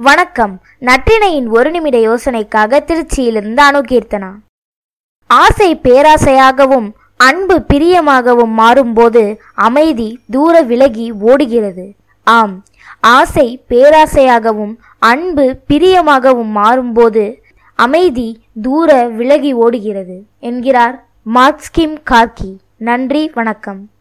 வணக்கம். நற்றினையின் ஒரு நிமிட யோசனைக்காக திருச்சியிலிருந்து அணுகீர்த்தனா ஆசை பேராசையாகவும் அன்பு பிரியமாகவும் மாறும்போது அமைதி தூர விலகி ஓடுகிறது. ஆம். ஆசை பேராசையாகவும் அன்பு பிரியமாகவும் மாறும்போது அமைதி தூர விலகி ஓடுகிறது என்கிறார் மார்க்ஸ்கிம் கார்கி. நன்றி வணக்கம்.